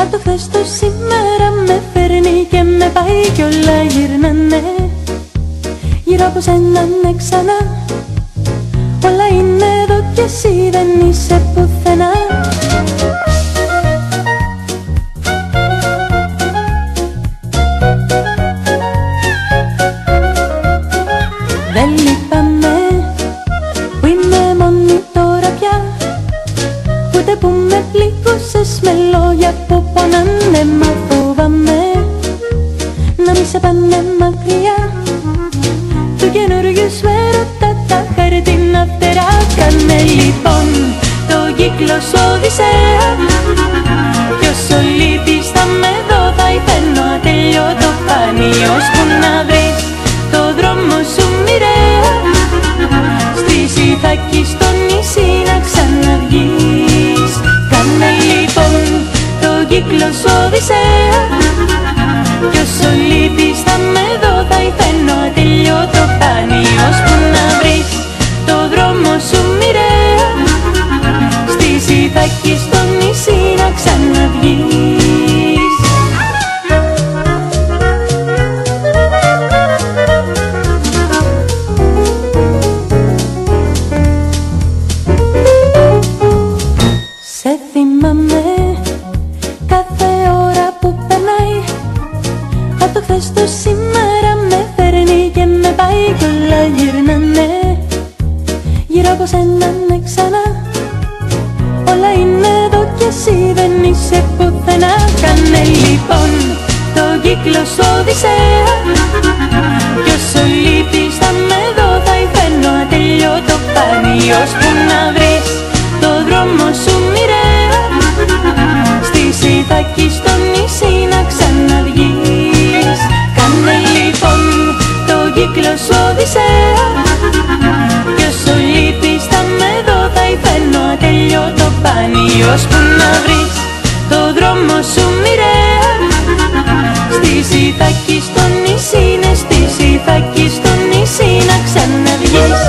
Απ' το χθες το σήμερα με φέρνει και με πάει κι όλα γυρνάνε. Γύρω από σένα ναι ξανά. Όλα είναι εδώ κι εσύ δεν είσαι πουθενά. Δεν λυπάμαι Ούτε που με πλήγωσες με λόγια που πονάνε Μα φοβάμαι να μη σε πάνε μακριά. Του καινούριου σου έρωτα τα χαρτίνα φτερά Κάνε. Λοιπόν το κύκλο σου οδυσσέα Κι όσο λείπεις θα με δω θα υφαίνω ατελειώτο πανίος το κύκλος σου οδυσσέας. Κι όσο λείπεις θα με δω θα υφαίνω ατελειώτο πανίος που να βρεις το δρόμο σου μοιραία. Στη Σιθάκη στο νησί να ξαναβγείς. Σε θυμάμαι Απ' το χθες το σήμερα με φέρνει και με πάει κι όλα γυρνάνε. Γύρω από σένα ναι ξανά. Όλα είναι εδώ κι εσύ δεν είσαι πουθενά. Κάνε λοιπόν το κύκλο σου οδυσσέα Κι όσο λείπεις θα με δω θα υφαίνω ατελειώτο πανίος που να το κύκλος σου οδυσσέας. Κι όσο λείπεις θα με δω θα υφαίνω ατελειώτο πανίος που να βρεις το δρόμο σου μοιραία. Στη Σιθάκη στο νησί, ναι στη Σιθάκη στο νησί να ξαναβγείς